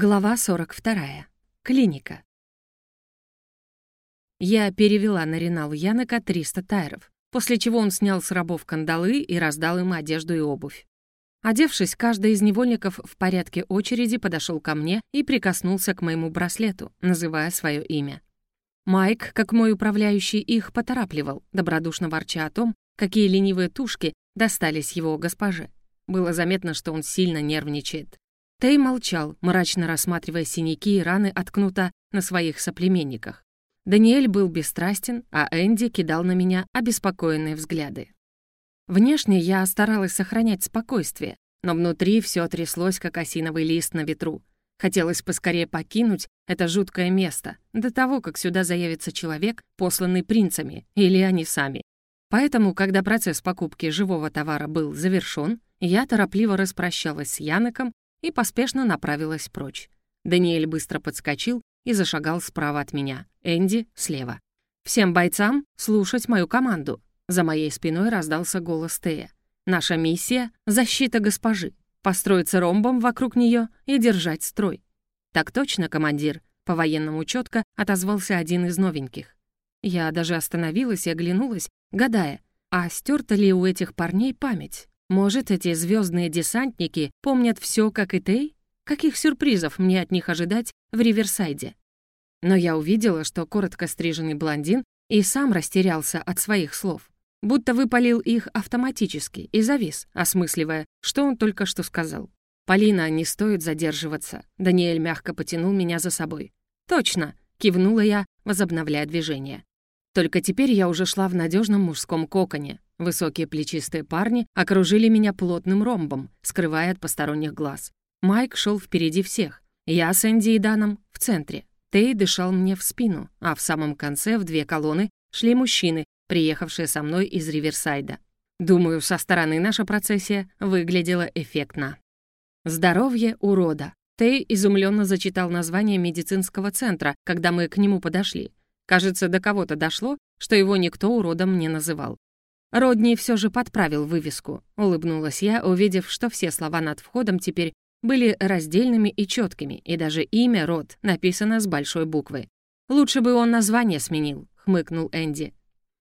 Глава 42. Клиника. Я перевела на Ренал Янока 300 тайров, после чего он снял с рабов кандалы и раздал им одежду и обувь. Одевшись, каждый из невольников в порядке очереди подошел ко мне и прикоснулся к моему браслету, называя свое имя. Майк, как мой управляющий, их поторапливал, добродушно ворча о том, какие ленивые тушки достались его госпоже. Было заметно, что он сильно нервничает. Тей молчал, мрачно рассматривая синяки и раны от кнута на своих соплеменниках. Даниэль был бесстрастен, а Энди кидал на меня обеспокоенные взгляды. Внешне я старалась сохранять спокойствие, но внутри все тряслось, как осиновый лист на ветру. Хотелось поскорее покинуть это жуткое место, до того, как сюда заявится человек, посланный принцами, или они сами. Поэтому, когда процесс покупки живого товара был завершён, я торопливо распрощалась с Яноком и поспешно направилась прочь. Даниэль быстро подскочил и зашагал справа от меня, Энди — слева. «Всем бойцам слушать мою команду!» За моей спиной раздался голос Тея. «Наша миссия — защита госпожи. Построиться ромбом вокруг нее и держать строй». «Так точно, командир», — по-военному четко отозвался один из новеньких. Я даже остановилась и оглянулась, гадая, а стерта ли у этих парней память? Может, эти звездные десантники помнят все, как и Тей? Каких сюрпризов мне от них ожидать в Риверсайде? Но я увидела, что коротко стриженный блондин и сам растерялся от своих слов. Будто выпалил их автоматически и завис, осмысливая, что он только что сказал. «Полина, не стоит задерживаться». Даниэль мягко потянул меня за собой. «Точно!» — кивнула я, возобновляя движение. Только теперь я уже шла в надежном мужском коконе. Высокие плечистые парни окружили меня плотным ромбом, скрывая от посторонних глаз. Майк шел впереди всех. Я с Энди и Даном в центре. Тей дышал мне в спину, а в самом конце в две колонны шли мужчины, приехавшие со мной из Риверсайда. Думаю, со стороны наша процессия выглядела эффектно. «Здоровье урода». Тей изумленно зачитал название медицинского центра, когда мы к нему подошли. Кажется, до кого-то дошло, что его никто уродом не называл. Родни все же подправил вывеску. Улыбнулась я, увидев, что все слова над входом теперь были раздельными и четкими, и даже имя Род написано с большой буквы. «Лучше бы он название сменил», — хмыкнул Энди.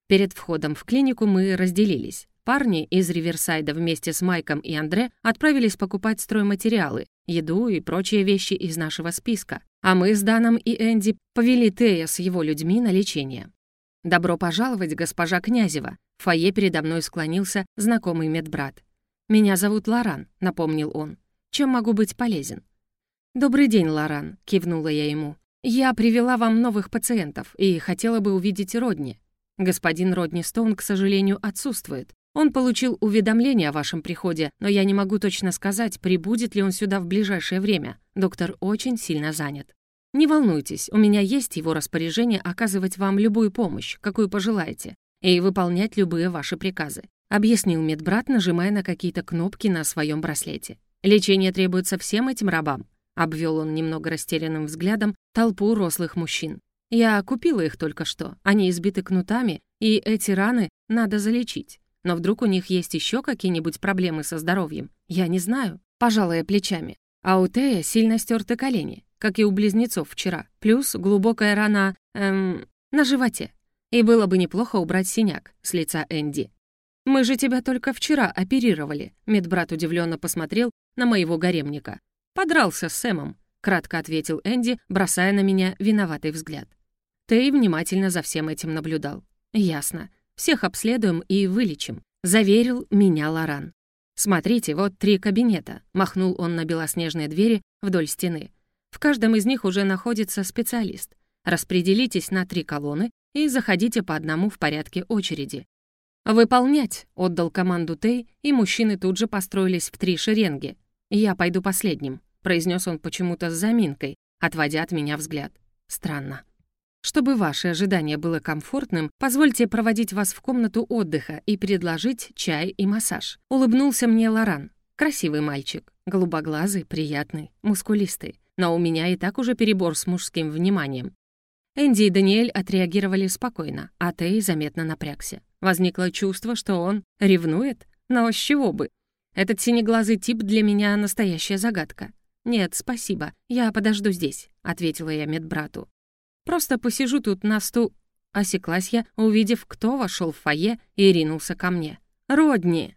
Перед входом в клинику мы разделились. Парни из Риверсайда вместе с Майком и Андре отправились покупать стройматериалы, еду и прочие вещи из нашего списка, а мы с Даном и Энди повели Тея с его людьми на лечение. «Добро пожаловать, госпожа Князева!» В фойе передо мной склонился знакомый медбрат. «Меня зовут Лоран», — напомнил он. «Чем могу быть полезен?» «Добрый день, Лоран», — кивнула я ему. «Я привела вам новых пациентов и хотела бы увидеть Родни. Господин Родни Стоун, к сожалению, отсутствует. Он получил уведомление о вашем приходе, но я не могу точно сказать, прибудет ли он сюда в ближайшее время. Доктор очень сильно занят. Не волнуйтесь, у меня есть его распоряжение оказывать вам любую помощь, какую пожелаете, и выполнять любые ваши приказы», — объяснил медбрат, нажимая на какие-то кнопки на своем браслете. «Лечение требуется всем этим рабам», — обвел он немного растерянным взглядом толпу рослых мужчин. «Я купила их только что, они избиты кнутами, и эти раны надо залечить. Но вдруг у них есть еще какие-нибудь проблемы со здоровьем? Я не знаю, пожалуй, плечами. А у Тея сильно стерты колени, как и у близнецов вчера, плюс глубокая рана, эм, на животе. И было бы неплохо убрать синяк с лица Энди. «Мы же тебя только вчера оперировали», — медбрат удивленно посмотрел на моего гаремника. «Подрался с Сэмом», — кратко ответил Энди, бросая на меня виноватый взгляд. Тей внимательно за всем этим наблюдал. «Ясно. Всех обследуем и вылечим», — заверил меня Лоран. «Смотрите, вот три кабинета», — махнул он на белоснежные двери вдоль стены. «В каждом из них уже находится специалист. Распределитесь на три колонны и заходите по одному в порядке очереди». «Выполнять!» — отдал команду Тей, и мужчины тут же построились в три шеренги. «Я пойду последним», — произнес он почему-то с заминкой, отводя от меня взгляд. «Странно». Чтобы ваше ожидание было комфортным, позвольте проводить вас в комнату отдыха и предложить чай и массаж. Улыбнулся мне Лоран. Красивый мальчик, голубоглазый, приятный, мускулистый. Но у меня и так уже перебор с мужским вниманием. Энди и Даниэль отреагировали спокойно, а Тей заметно напрягся. Возникло чувство, что он ревнует, но с чего бы? Этот синеглазый тип для меня настоящая загадка. «Нет, спасибо, я подожду здесь», — ответила я медбрату. «Просто посижу тут на сту...» Осеклась я, увидев, кто вошел в фойе и ринулся ко мне. «Родни!»